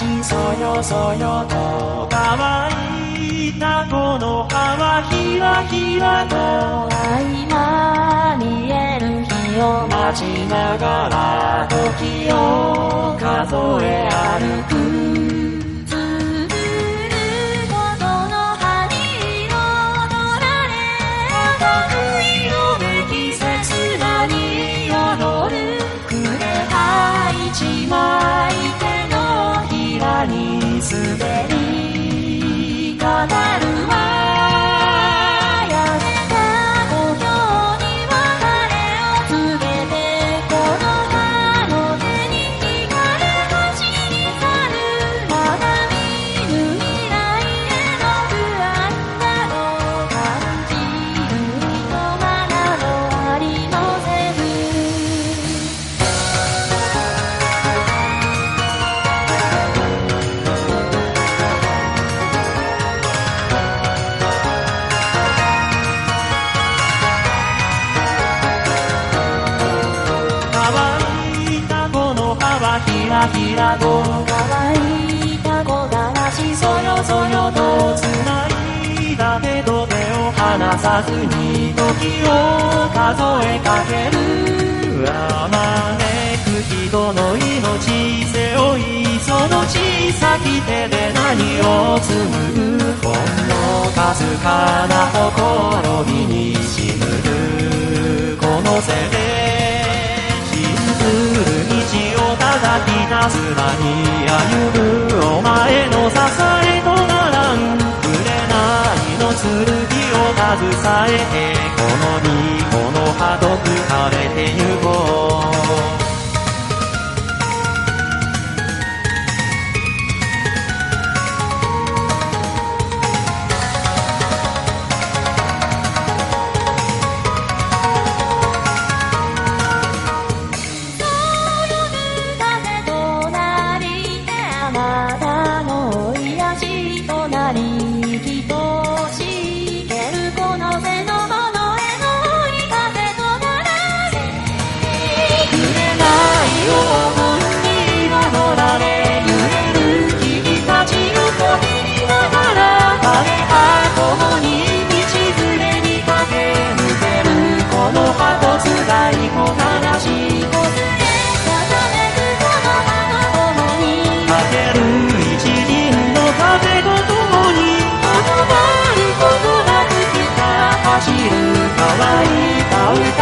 そよそよと乾いたこの葉はひらひらと合間見える日を待ちながら時を数え歩くにはひらひらと乾いた木枯らしそよそよとつないだ手と手を離さずに時を数えかける。あまねく人の命背負いその小さき手で何を紡ぐほんのかすかなほころびにしむるこの背でひたすらに歩むお前の支えとならん紅の剣を携えてこの身この葉と吹かれてゆこう。Bali, Bali.